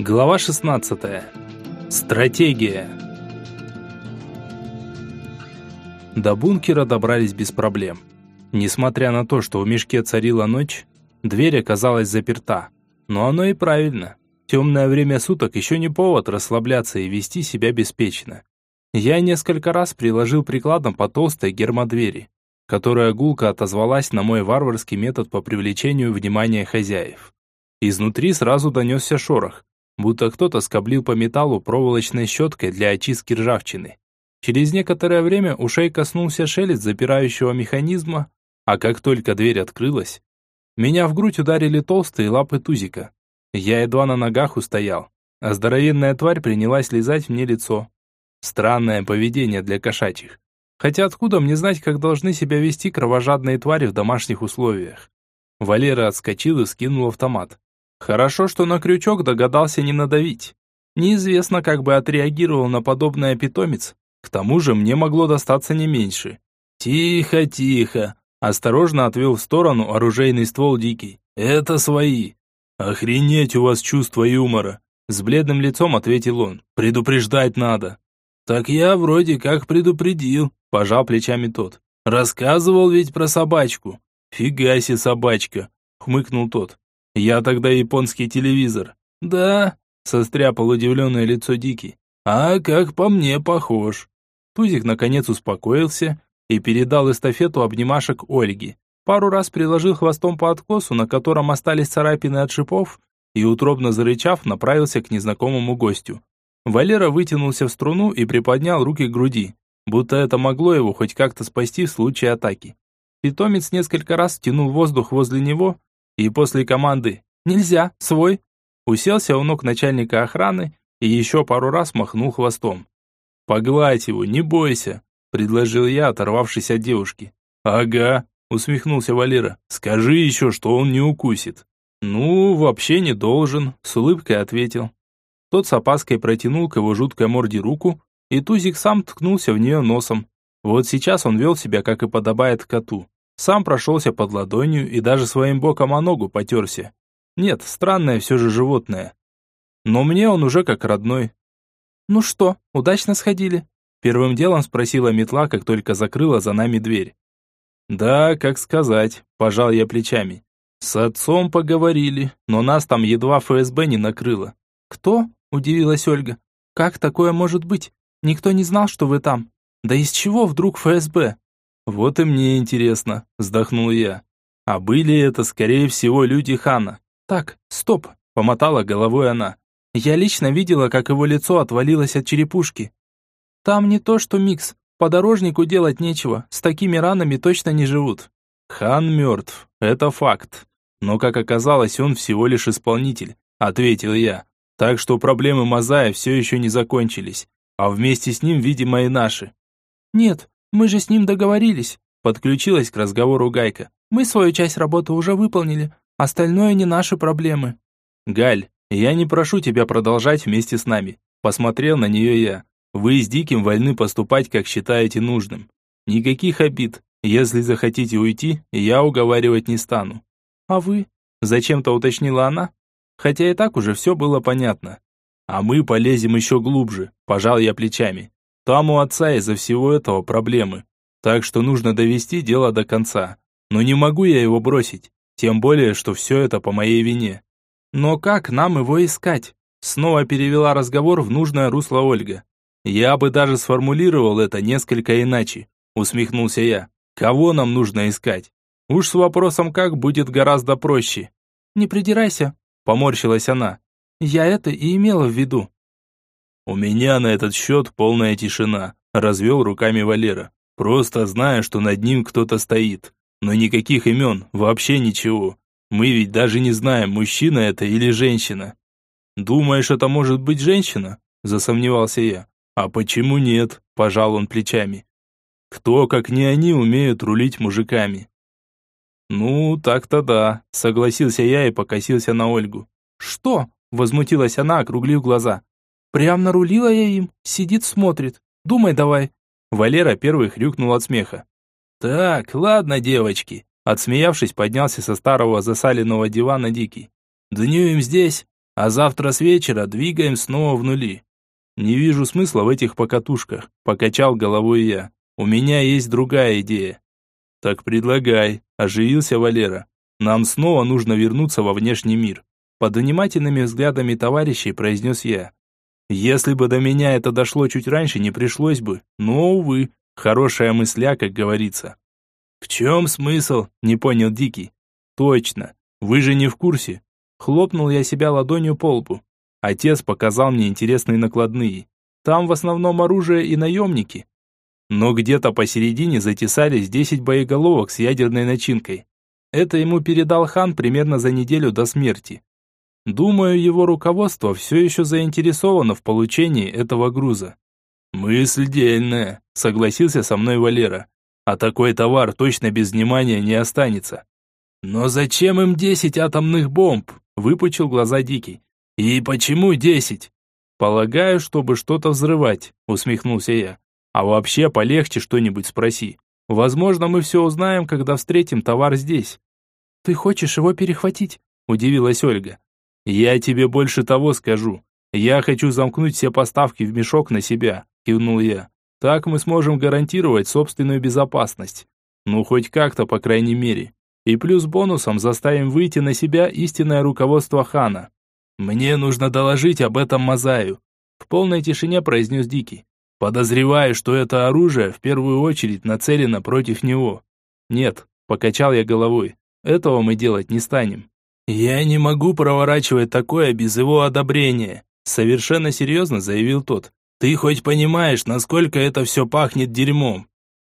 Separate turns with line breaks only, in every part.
Глава 16. Стратегия. До бункера добрались без проблем. Несмотря на то, что в мешке царила ночь, дверь оказалась заперта. Но оно и правильно. Темное время суток еще не повод расслабляться и вести себя беспечно. Я несколько раз приложил прикладом по толстой гермодвери, которая гулко отозвалась на мой варварский метод по привлечению внимания хозяев. Изнутри сразу донесся шорох, будто кто-то скоблил по металлу проволочной щеткой для очистки ржавчины. Через некоторое время ушей коснулся шелест запирающего механизма, а как только дверь открылась, меня в грудь ударили толстые лапы тузика. Я едва на ногах устоял, а здоровенная тварь принялась лизать мне лицо. Странное поведение для кошачьих. Хотя откуда мне знать, как должны себя вести кровожадные твари в домашних условиях? Валера отскочил и скинул автомат. Хорошо, что на крючок догадался не надавить. Неизвестно, как бы отреагировал на подобное питомец. К тому же мне могло достаться не меньше. «Тихо, тихо!» Осторожно отвел в сторону оружейный ствол Дикий. «Это свои!» «Охренеть у вас чувство юмора!» С бледным лицом ответил он. «Предупреждать надо!» «Так я вроде как предупредил», – пожал плечами тот. «Рассказывал ведь про собачку». «Фига себе собачка», – хмыкнул тот. «Я тогда японский телевизор». «Да», – состряпал удивленное лицо Дикий. «А как по мне похож». Тузик наконец успокоился и передал эстафету обнимашек Ольге. Пару раз приложил хвостом по откосу, на котором остались царапины от шипов, и, утробно зарычав, направился к незнакомому гостю. Валера вытянулся в струну и приподнял руки к груди, будто это могло его хоть как-то спасти в случае атаки. Питомец несколько раз тянул воздух возле него, и после команды «Нельзя, свой!» уселся у ног начальника охраны и еще пару раз махнул хвостом. «Погладь его, не бойся», – предложил я, оторвавшись от девушки. «Ага», – усмехнулся Валера, – «скажи еще, что он не укусит». «Ну, вообще не должен», – с улыбкой ответил. Тот с опаской протянул к его жуткой морде руку, и Тузик сам ткнулся в нее носом. Вот сейчас он вел себя, как и подобает коту. Сам прошелся под ладонью и даже своим боком о ногу потерся. Нет, странное все же животное. Но мне он уже как родной. «Ну что, удачно сходили?» Первым делом спросила метла, как только закрыла за нами дверь. «Да, как сказать», – пожал я плечами. «С отцом поговорили, но нас там едва ФСБ не накрыло». «Кто?» Удивилась Ольга. Как такое может быть? Никто не знал, что вы там. Да из чего вдруг ФСБ? Вот и мне интересно, вздохнул я. А были это, скорее всего, люди Хана. Так, стоп, помотала головой она. Я лично видела, как его лицо отвалилось от черепушки. Там не то, что микс. Подорожнику делать нечего, с такими ранами точно не живут. Хан мертв, это факт. Но, как оказалось, он всего лишь исполнитель, ответил я. Так что проблемы Мазая все еще не закончились, а вместе с ним, видимо, и наши. «Нет, мы же с ним договорились», – подключилась к разговору Гайка. «Мы свою часть работы уже выполнили, остальное не наши проблемы». «Галь, я не прошу тебя продолжать вместе с нами», – посмотрел на нее я. «Вы с Диким вольны поступать, как считаете нужным. Никаких обид. Если захотите уйти, я уговаривать не стану». «А вы?» – зачем-то уточнила она, хотя и так уже все было понятно. А мы полезем еще глубже, пожал я плечами. Там у отца из-за всего этого проблемы. Так что нужно довести дело до конца. Но не могу я его бросить, тем более, что все это по моей вине. Но как нам его искать? Снова перевела разговор в нужное русло Ольга. Я бы даже сформулировал это несколько иначе, усмехнулся я. Кого нам нужно искать? Уж с вопросом как будет гораздо проще. Не придирайся, Поморщилась она. Я это и имела в виду. У меня на этот счет полная тишина, развел руками Валера. Просто знаю, что над ним кто-то стоит. Но никаких имен, вообще ничего. Мы ведь даже не знаем, мужчина это или женщина. Думаешь, это может быть женщина? Засомневался я. А почему нет? Пожал он плечами. Кто, как не они, умеют рулить мужиками? «Ну, так-то да», — согласился я и покосился на Ольгу. «Что?» — возмутилась она, округлив глаза. «Прям нарулила я им, сидит, смотрит. Думай давай». Валера первый хрюкнул от смеха. «Так, ладно, девочки», — отсмеявшись, поднялся со старого засаленного дивана Дикий. «Днюем здесь, А завтра с вечера двигаем снова в нули. Не вижу смысла в этих покатушках, покачал головой я. У меня есть другая идея. Так предлагай, оживился Валера. Нам снова нужно вернуться во внешний мир. Под внимательными взглядами товарищей произнес я. Если бы до меня это дошло чуть раньше, не пришлось бы. Но, увы, хорошая мысля, как говорится. В чем смысл? Не понял Дикий. Точно. Вы же не в курсе. Хлопнул я себя ладонью по лбу. Отец показал мне интересные накладные. Там в основном оружие и наемники. Но где-то посередине затесались 10 боеголовок с ядерной начинкой. Это ему передал хан примерно за неделю до смерти. Думаю, его руководство все еще заинтересовано в получении этого груза. «Мысль дельная», — согласился со мной Валера. «А такой товар точно без внимания не останется». «Но зачем им десять атомных бомб?» — выпучил глаза Дикий. «И почему десять?» «Полагаю, чтобы что-то взрывать», — усмехнулся я. «А вообще полегче что-нибудь спроси. Возможно, мы все узнаем, когда встретим товар здесь». «Ты хочешь его перехватить?» – удивилась Ольга. «Я тебе больше того скажу. Я хочу замкнуть все поставки в мешок на себя», – кивнул я. «Так мы сможем гарантировать собственную безопасность. Ну, хоть как-то, по крайней мере. И плюс бонусом заставим выйти на себя истинное руководство хана. Мне нужно доложить об этом Мазаю», – в полной тишине произнес Дикий. «Подозреваю, что это оружие в первую очередь нацелено против него». «Нет», – покачал я головой, – «этого мы делать не станем. «Я не могу проворачивать такое без его одобрения», совершенно серьезно заявил тот. «Ты хоть понимаешь, насколько это все пахнет дерьмом?»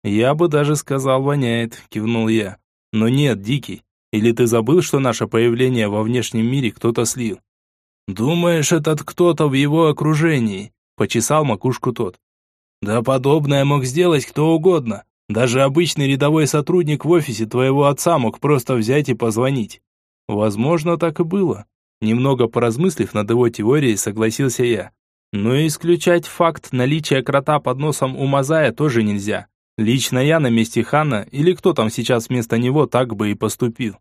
«Я бы даже сказал, воняет», кивнул я. «Но нет, Дикий, или ты забыл, что наше появление во внешнем мире кто-то слил?» «Думаешь, этот кто-то в его окружении?» Почесал макушку тот. «Да подобное мог сделать кто угодно. Даже обычный рядовой сотрудник в офисе твоего отца мог просто взять и позвонить. Возможно, так и было. Немного поразмыслив над его теорией, согласился я. Но исключать факт наличия крота под носом у Мазая тоже нельзя. Лично я на месте Хана, или кто там сейчас вместо него, так бы и поступил.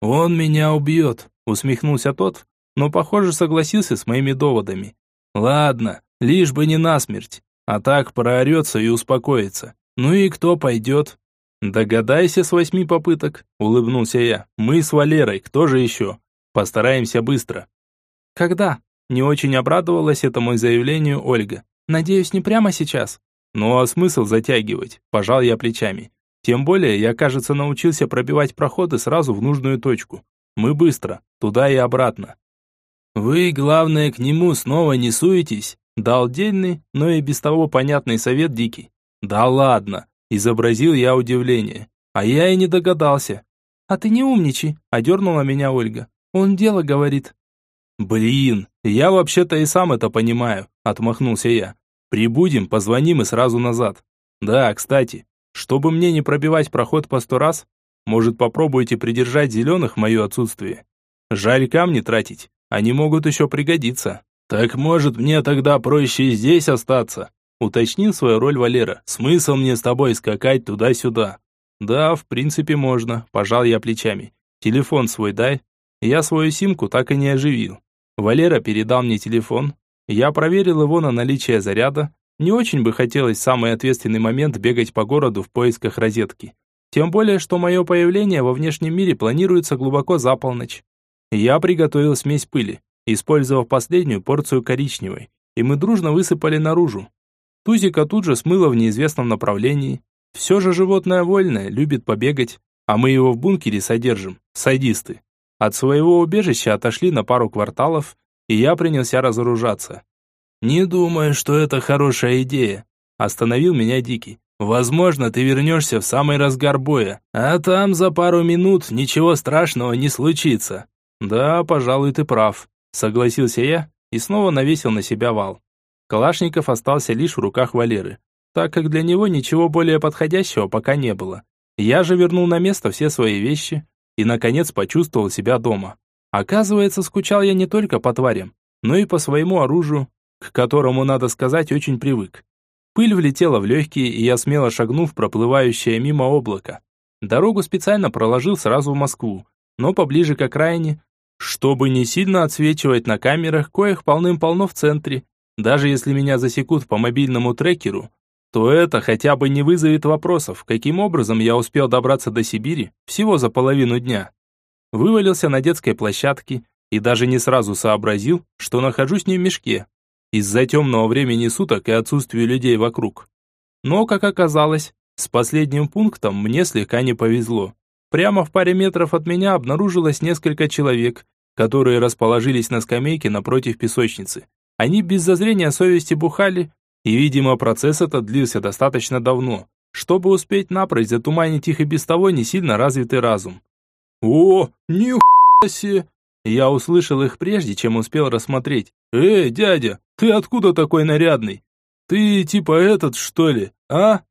«Он меня убьет», — усмехнулся тот, но, похоже, согласился с моими доводами. «Ладно, лишь бы не насмерть, а так проорется и успокоится. Ну и кто пойдет?» «Догадайся с восьми попыток», — улыбнулся я. «Мы с Валерой, кто же еще? Постараемся быстро». «Когда?» — не очень обрадовалась этому заявлению Ольга. «Надеюсь, не прямо сейчас?» «Ну а смысл затягивать?» – пожал я плечами. «Тем более я, кажется, научился пробивать проходы сразу в нужную точку. Мы быстро, туда и обратно». «Вы, главное, к нему снова не суетесь?» – дал дельный, но и без того понятный совет Дикий. «Да ладно, Изобразил я удивление. А я и не догадался. «А ты не умничай», – одернула меня Ольга. «Он дело говорит». «Блин, я вообще-то и сам это понимаю», – отмахнулся я. «Прибудем, позвоним и сразу назад. Да, кстати, чтобы мне не пробивать проход по сто раз, может попробуйте придержать зеленых в мое отсутствие. Жаль камни тратить, они могут еще пригодиться. Так может мне тогда проще здесь остаться?» Уточнил свою роль Валера. «Смысл мне с тобой скакать туда-сюда?» «Да, в принципе можно», – пожал я плечами. «Телефон свой дай». Я свою симку так и не оживил. Валера передал мне телефон. Я проверил его на наличие заряда. Не очень бы хотелось в самый ответственный момент бегать по городу в поисках розетки. Тем более, что мое появление во внешнем мире планируется глубоко за полночь. Я приготовил смесь пыли, использовав последнюю порцию коричневой, и мы дружно высыпали наружу. Тузика тут же смыло в неизвестном направлении. Все же животное вольное, любит побегать, а мы его в бункере содержим, садисты. От своего убежища отошли на пару кварталов, и я принялся разоружаться. «Не думаю, что это хорошая идея», – остановил меня Дикий. «Возможно, ты вернешься в самый разгар боя, а там за пару минут ничего страшного не случится». «Да, пожалуй, ты прав», – согласился я и снова навесил на себя вал. Калашников остался лишь в руках Валеры, так как для него ничего более подходящего пока не было. Я же вернул на место все свои вещи и, наконец, почувствовал себя дома. Оказывается, скучал я не только по тварям, но и по своему оружию, к которому, надо сказать, очень привык. Пыль влетела в легкие, и я смело шагнул в проплывающее мимо облако. Дорогу специально проложил сразу в Москву, но поближе к окраине, чтобы не сильно отсвечивать на камерах, коих полным-полно в центре. Даже если меня засекут по мобильному трекеру, то это хотя бы не вызовет вопросов, каким образом я успел добраться до Сибири всего за половину дня. Вывалился на детской площадке и даже не сразу сообразил, что нахожусь не в мешке, из-за темного времени суток и отсутствия людей вокруг. Но, как оказалось, с последним пунктом мне слегка не повезло. Прямо в паре метров от меня обнаружилось несколько человек, которые расположились на скамейке напротив песочницы. Они без зазрения совести бухали, и, видимо, процесс этот длился достаточно давно, чтобы успеть напрочь затуманить их и без того не сильно развитый разум. «О, нихуя себе!» Я услышал их прежде, чем успел рассмотреть. «Эй, дядя, ты откуда такой нарядный? Ты типа этот, что ли, а?»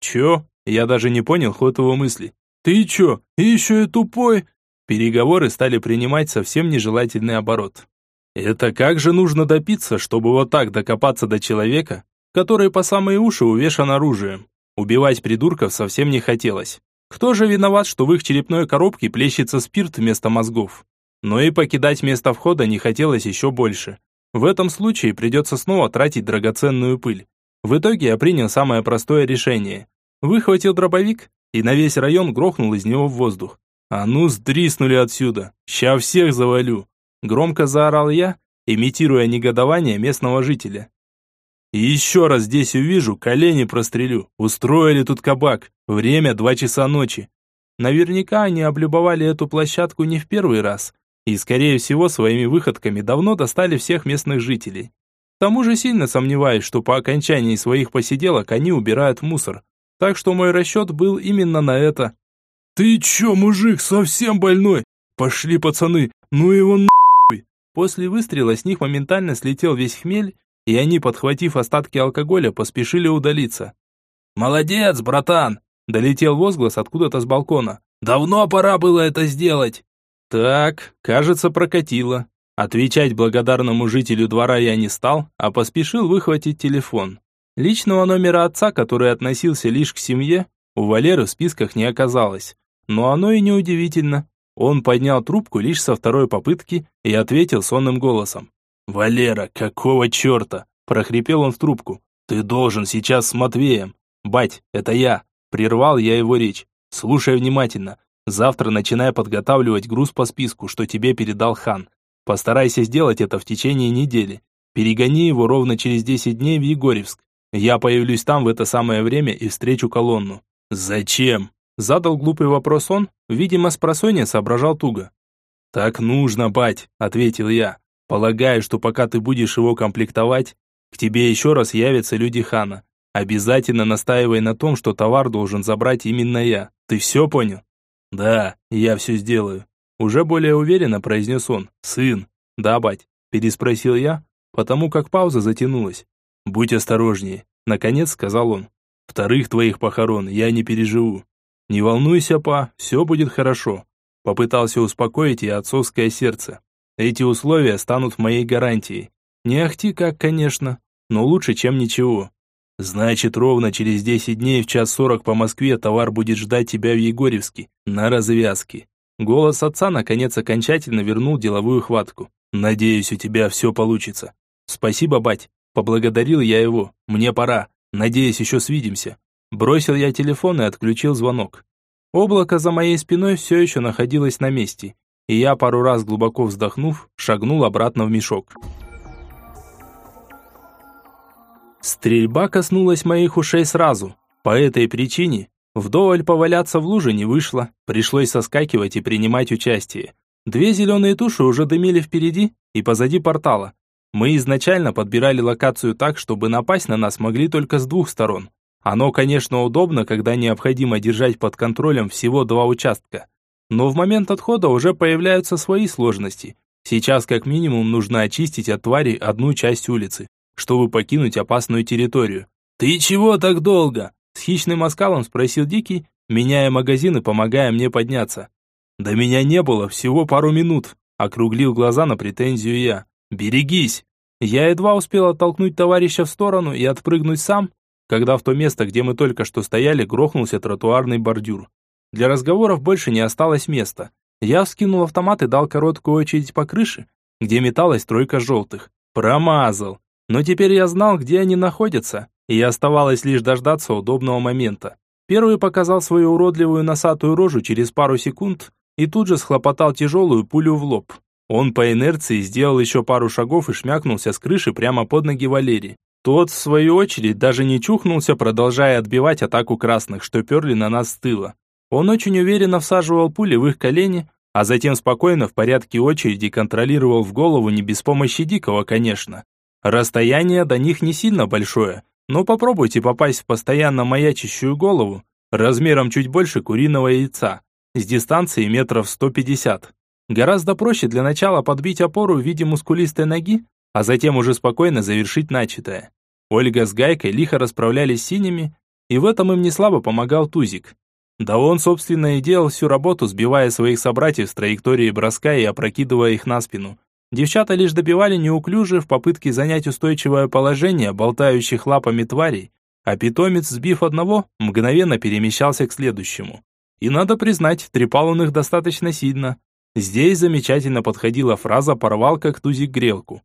«Чё?» Я даже не понял ход его мысли. «Ты чё, еще и тупой?» Переговоры стали принимать совсем нежелательный оборот. Это как же нужно допиться, чтобы вот так докопаться до человека, который по самые уши увешан оружием? Убивать придурков совсем не хотелось. Кто же виноват, что в их черепной коробке плещется спирт вместо мозгов? Но и покидать место входа не хотелось еще больше. В этом случае придется снова тратить драгоценную пыль. В итоге я принял самое простое решение. Выхватил дробовик и на весь район грохнул из него в воздух. «А ну, сдриснули отсюда! Ща всех завалю!» Громко заорал я, имитируя негодование местного жителя. «И еще раз здесь увижу, колени прострелю. Устроили тут кабак. Время два часа ночи». Наверняка они облюбовали эту площадку не в первый раз, и, скорее всего, своими выходками давно достали всех местных жителей. К тому же сильно сомневаюсь, что по окончании своих посиделок они убирают мусор. Так что мой расчет был именно на это. «Ты чё, мужик, совсем больной? Пошли, пацаны, ну его нахуй!» После выстрела с них моментально слетел весь хмель, и они, подхватив остатки алкоголя, поспешили удалиться. «Молодец, братан!» – долетел возглас откуда-то с балкона. «Давно пора было это сделать!» «Так, кажется, прокатило». Отвечать благодарному жителю двора я не стал, а поспешил выхватить телефон. Личного номера отца, который относился лишь к семье, у Валеры в списках не оказалось. Но оно и не удивительно. Он поднял трубку лишь со второй попытки и ответил сонным голосом. «Валера, какого черта?» – прохрипел он в трубку. «Ты должен сейчас с Матвеем». «Бать, это я!» – прервал я его речь. «Слушай внимательно. Завтра начинай подготавливать груз по списку, что тебе передал хан. Постарайся сделать это в течение недели. Перегони его ровно через 10 дней в Егорьевск. Я появлюсь там в это самое время и встречу колонну». «Зачем?» Задал глупый вопрос он, видимо, с просонья соображал туго. «Так нужно, бать», — ответил я. «Полагаю, что пока ты будешь его комплектовать, к тебе еще раз явятся люди хана. Обязательно настаивай на том, что товар должен забрать именно я. Ты все понял?» «Да, я все сделаю», — уже более уверенно произнес он. «Сын». «Да, бать», — переспросил я, потому как пауза затянулась. «Будь осторожнее», — наконец сказал он. «Вторых твоих похорон я не переживу. «Не волнуйся, па, все будет хорошо», – попытался успокоить я отцовское сердце. «Эти условия станут моей гарантией. Не ахти как, конечно, но лучше, чем ничего. Значит, ровно через 10 дней в час 40 по Москве товар будет ждать тебя в Егорьевске, на развязке». Голос отца наконец окончательно вернул деловую хватку. «Надеюсь, у тебя все получится». «Спасибо, бать», – поблагодарил я его. «Мне пора. Надеюсь, еще свидимся». Бросил я телефон и отключил звонок. Облако за моей спиной все еще находилось на месте, и я, пару раз глубоко вздохнув, шагнул обратно в мешок. Стрельба коснулась моих ушей сразу. По этой причине вдоволь поваляться в луже не вышло, пришлось соскакивать и принимать участие. Две зеленые туши уже дымили впереди и позади портала. Мы изначально подбирали локацию так, чтобы напасть на нас могли только с двух сторон. Оно, конечно, удобно, когда необходимо держать под контролем всего два участка. Но в момент отхода уже появляются свои сложности. Сейчас как минимум нужно очистить от тварей одну часть улицы, чтобы покинуть опасную территорию. «Ты чего так долго?» С хищным оскалом спросил Дикий, меняя магазин и помогая мне подняться. «Да меня не было, всего пару минут», округлил глаза на претензию я. «Берегись!» Я едва успел оттолкнуть товарища в сторону и отпрыгнуть сам, когда в то место, где мы только что стояли, грохнулся тротуарный бордюр. Для разговоров больше не осталось места. Я вскинул автомат и дал короткую очередь по крыше, где металась тройка желтых. Промазал. Но теперь я знал, где они находятся, и оставалось лишь дождаться удобного момента. Первый показал свою уродливую носатую рожу через пару секунд и тут же схлопотал тяжелую пулю в лоб. Он по инерции сделал еще пару шагов и шмякнулся с крыши прямо под ноги Валерии. Тот, в свою очередь, даже не чухнулся, продолжая отбивать атаку красных, что перли на нас с тыла. Он очень уверенно всаживал пули в их колени, а затем спокойно в порядке очереди контролировал в голову не без помощи Дикого, конечно. Расстояние до них не сильно большое, но попробуйте попасть в постоянно маячащую голову, размером чуть больше куриного яйца, с дистанции метров 150. Гораздо проще для начала подбить опору в виде мускулистой ноги, а затем уже спокойно завершить начатое. Ольга с Гайкой лихо расправлялись синими, и в этом им не слабо помогал Тузик. Да он, собственно, и делал всю работу, сбивая своих собратьев с траектории броска и опрокидывая их на спину. Девчата лишь добивали неуклюже в попытке занять устойчивое положение болтающих лапами тварей, а питомец, сбив одного, мгновенно перемещался к следующему. И надо признать, трепал он их достаточно сильно. Здесь замечательно подходила фраза «порвал как тузик грелку».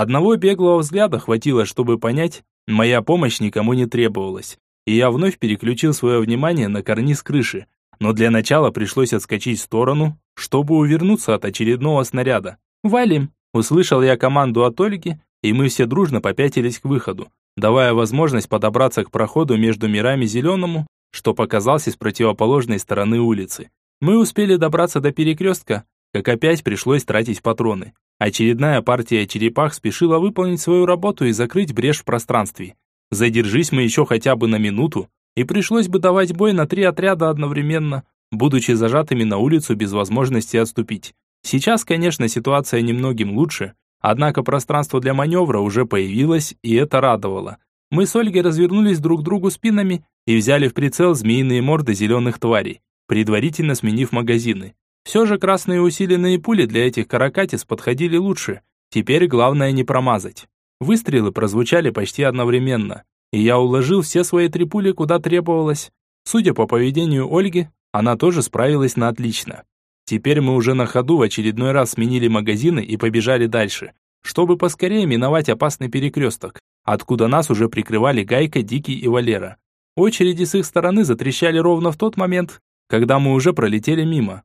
Одного беглого взгляда хватило, чтобы понять, моя помощь никому не требовалась и я вновь переключил свое внимание на карниз крыши. Но для начала пришлось отскочить в сторону, чтобы увернуться от очередного снаряда. «Валим!» – услышал я команду от Ольги, и мы все дружно попятились к выходу, давая возможность подобраться к проходу между мирами зеленому, что показался с противоположной стороны улицы. Мы успели добраться до перекрестка, как опять пришлось тратить патроны. Очередная партия черепах спешила выполнить свою работу и закрыть брешь в пространстве. Задержись мы еще хотя бы на минуту, и пришлось бы давать бой на три отряда одновременно, будучи зажатыми на улицу без возможности отступить. Сейчас, конечно, ситуация немногим лучше, однако пространство для маневра уже появилось, и это радовало. Мы с Ольгой развернулись друг к другу спинами и взяли в прицел змеиные морды зеленых тварей, предварительно сменив магазины. Все же красные усиленные пули для этих каракатиц подходили лучше. Теперь главное не промазать. Выстрелы прозвучали почти одновременно, и я уложил все свои три пули куда требовалось. Судя по поведению Ольги, она тоже справилась на отлично. Теперь мы уже на ходу в очередной раз сменили магазины и побежали дальше, чтобы поскорее миновать опасный перекресток, откуда нас уже прикрывали Гайка, Дикий и Валера. Очереди с их стороны затрещали ровно в тот момент, когда мы уже пролетели мимо.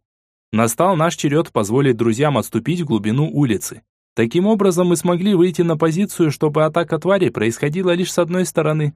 Настал наш черед позволить друзьям отступить в глубину улицы. Таким образом, мы смогли выйти на позицию, чтобы атака твари происходила лишь с одной стороны.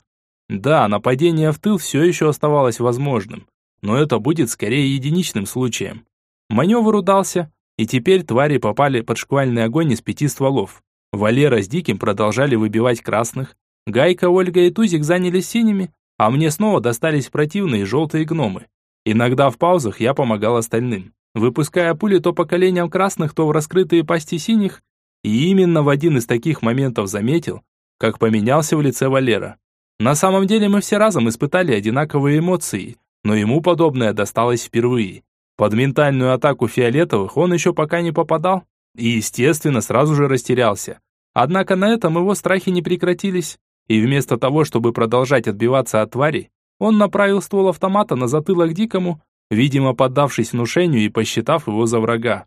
Да, нападение в тыл все еще оставалось возможным, но это будет скорее единичным случаем. Маневр удался, и теперь твари попали под шквальный огонь из пяти стволов. Валера с Диким продолжали выбивать красных, Гайка, Ольга и Тузик занялись синими, а мне снова достались противные желтые гномы. Иногда в паузах я помогал остальным, выпуская пули то по коленям красных, то в раскрытые пасти синих, и именно в один из таких моментов заметил, как поменялся в лице Валера. На самом деле мы все разом испытали одинаковые эмоции, но ему подобное досталось впервые. Под ментальную атаку фиолетовых он еще пока не попадал и, естественно, сразу же растерялся. Однако на этом его страхи не прекратились, и вместо того, чтобы продолжать отбиваться от твари, он направил ствол автомата на затылок Дикому, видимо, поддавшись внушению и посчитав его за врага.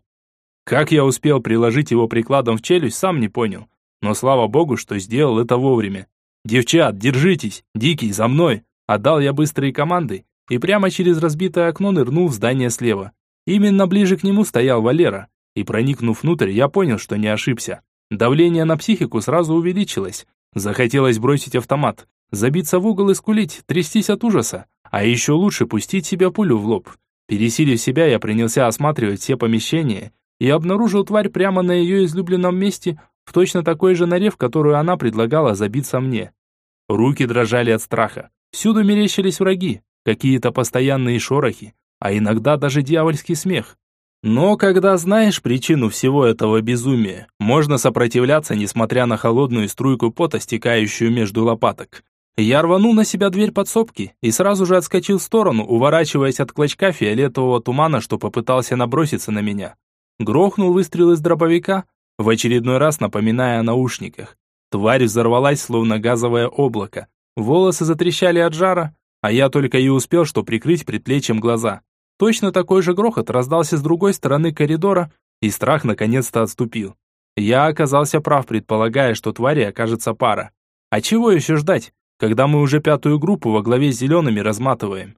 Как я успел приложить его прикладом в челюсть, сам не понял. Но слава богу, что сделал это вовремя. «Девчат, держитесь! Дикий, за мной!» Отдал я быстрые команды и прямо через разбитое окно нырнул в здание слева. Именно ближе к нему стоял Валера, и проникнув внутрь, я понял, что не ошибся. Давление на психику сразу увеличилось. Захотелось бросить автомат, забиться в угол и скулить, трястись от ужаса, а еще лучше пустить себе пулю в лоб. Пересилив себя, я принялся осматривать все помещения и обнаружил тварь прямо на ее излюбленном месте, в точно такой же норе, в которую она предлагала забиться мне. Руки дрожали от страха. Всюду мерещились враги, какие-то постоянные шорохи, а иногда даже дьявольский смех. Но когда знаешь причину всего этого безумия, можно сопротивляться, несмотря на холодную струйку пота, стекающую между лопаток. Я рванул на себя дверь подсобки и сразу же отскочил в сторону, уворачиваясь от клочка фиолетового тумана, что попытался наброситься на меня. Грохнул выстрел из дробовика, в очередной раз напоминая о наушниках. Тварь взорвалась, словно газовое облако. Волосы затрещали от жара, а я только и успел, что прикрыть предплечьем глаза. Точно такой же грохот раздался с другой стороны коридора, и страх наконец-то отступил. Я оказался прав, предполагая, что твари окажется пара. А чего еще ждать, когда мы уже пятую группу во главе с зелеными разматываем?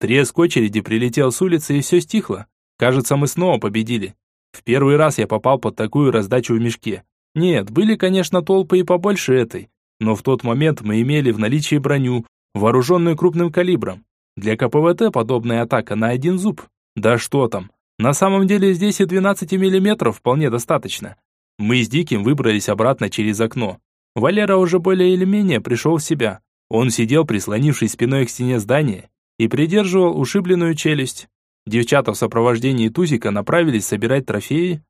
Треск очереди прилетел с улицы, и все стихло. Кажется, мы снова победили. В первый раз я попал под такую раздачу в мешке. Нет, были, конечно, толпы и побольше этой, но в тот момент мы имели в наличии броню, вооруженную крупным калибром. Для КПВТ подобная атака на один зуб. Да что там, на самом деле здесь и 12 мм вполне достаточно. Мы с Диким выбрались обратно через окно. Валера уже более или менее пришел в себя. Он сидел, прислонившись спиной к стене здания, и придерживал ушибленную челюсть. Девчата в сопровождении Тузика направились собирать трофеи,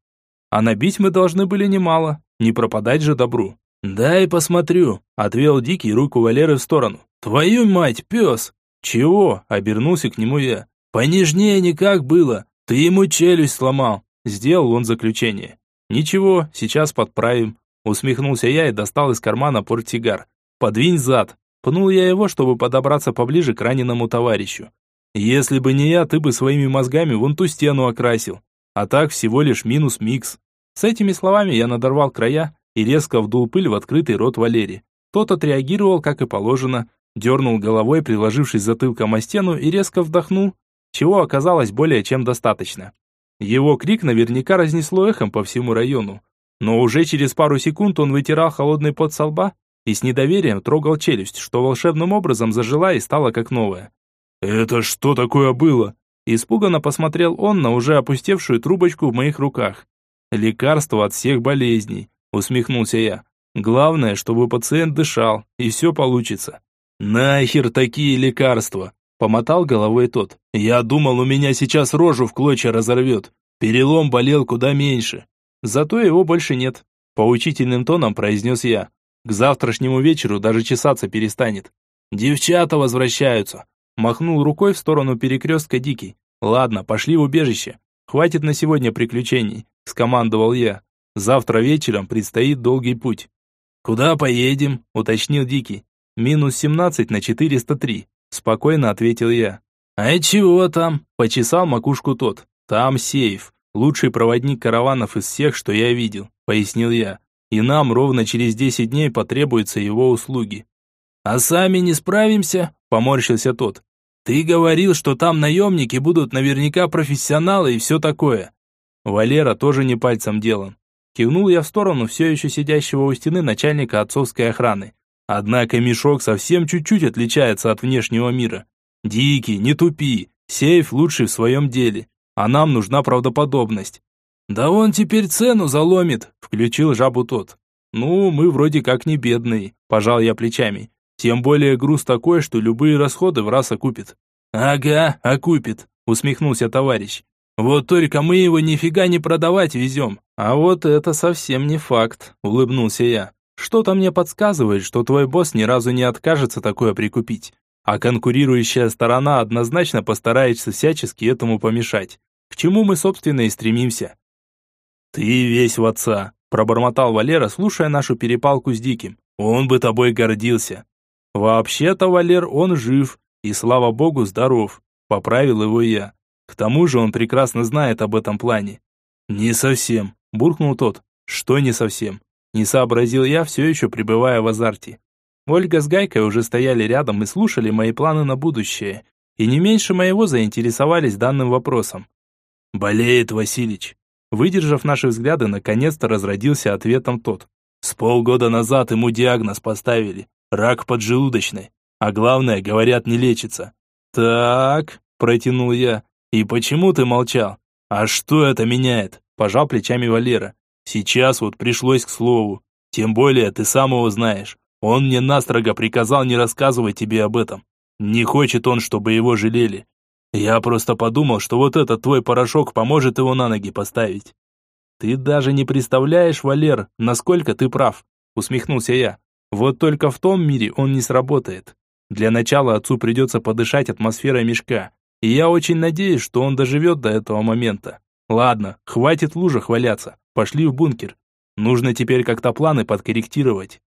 а набить мы должны были немало, не пропадать же добру. «Дай посмотрю», — отвел Дикий руку Валеры в сторону. «Твою мать, пес!» «Чего?» — обернулся к нему я. «Понежнее никак было. Ты ему челюсть сломал». Сделал он заключение. «Ничего, сейчас подправим. Усмехнулся я и достал из кармана портсигар. «Подвинь зад!» Пнул я его, чтобы подобраться поближе к раненому товарищу. «Если бы не я, ты бы своими мозгами вон ту стену окрасил. А так всего лишь минус микс». С этими словами я надорвал края и резко вдул пыль в открытый рот Валерии. Тот отреагировал, как и положено, дернул головой, приложившись затылком о стену и резко вдохнул, чего оказалось более чем достаточно. Его крик наверняка разнесло эхом по всему району. Но уже через пару секунд он вытирал холодный пот со лба и с недоверием трогал челюсть, что волшебным образом зажила и стала как новая. «Это что такое было?» Испуганно посмотрел он на уже опустевшую трубочку в моих руках. «Лекарство от всех болезней», усмехнулся я. «Главное, чтобы пациент дышал, и все получится». «Нахер такие лекарства?» Помотал головой тот. «Я думал, у меня сейчас рожу в клочья разорвет. Перелом болел куда меньше. Зато его больше нет. Поучительным тоном произнес я. К завтрашнему вечеру даже чесаться перестанет. Девчата возвращаются. Махнул рукой в сторону перекрестка Дикий. Ладно, пошли в убежище. Хватит на сегодня приключений, скомандовал я. Завтра вечером предстоит долгий путь. Куда поедем? уточнил Дикий. Минус 17 на 403, спокойно ответил я. А чего там? почесал макушку тот. Там сейф. Лучший проводник караванов из всех, что я видел, пояснил я. И нам ровно через 10 дней потребуются его услуги. А сами не справимся? Поморщился тот. Ты говорил, что там наемники будут наверняка профессионалы и все такое. Валера тоже не пальцем делан. Кивнул я в сторону все еще сидящего у стены начальника отцовской охраны. Однако мешок совсем чуть-чуть отличается от внешнего мира. Дикий, не тупи, сейф лучший в своем деле а нам нужна правдоподобность. Да он теперь цену заломит, включил жабу тот. Ну, мы вроде как не бедные, пожал я плечами. Тем более груз такой, что любые расходы в раз окупит. Ага, окупит, усмехнулся товарищ. Вот только мы его нифига не продавать везем. А вот это совсем не факт, улыбнулся я. Что-то мне подсказывает, что твой босс ни разу не откажется такое прикупить. А конкурирующая сторона однозначно постарается всячески этому помешать. К чему мы, собственно, и стремимся. «Ты весь в отца», – пробормотал Валера, слушая нашу перепалку с Диким. «Он бы тобой гордился». «Вообще-то, Валер, он жив, и, слава богу, здоров», – поправил его я. «К тому же он прекрасно знает об этом плане». «Не совсем», – буркнул тот. «Что не совсем?» Не сообразил я, все еще пребывая в азарте. Ольга с Гайкой уже стояли рядом и слушали мои планы на будущее, и не меньше моего заинтересовались данным вопросом. «Болеет Василич». Выдержав наши взгляды, наконец-то разродился ответом тот. С полгода назад ему диагноз поставили. Рак поджелудочной. А главное, говорят, не лечится. «Так», – протянул я. «И почему ты молчал?» «А что это меняет?» – пожал плечами Валера. «Сейчас вот пришлось к слову. Тем более ты сам его знаешь. Он мне настрого приказал не рассказывать тебе об этом. Не хочет он, чтобы его жалели. Я просто подумал, что вот этот твой порошок поможет его на ноги поставить. Ты даже не представляешь, Валер, насколько ты прав, усмехнулся я. Вот только в том мире он не сработает. Для начала отцу придется подышать атмосферой мешка, и я очень надеюсь, что он доживет до этого момента. Ладно, хватит в лужах валяться, пошли в бункер. Нужно теперь как-то планы подкорректировать.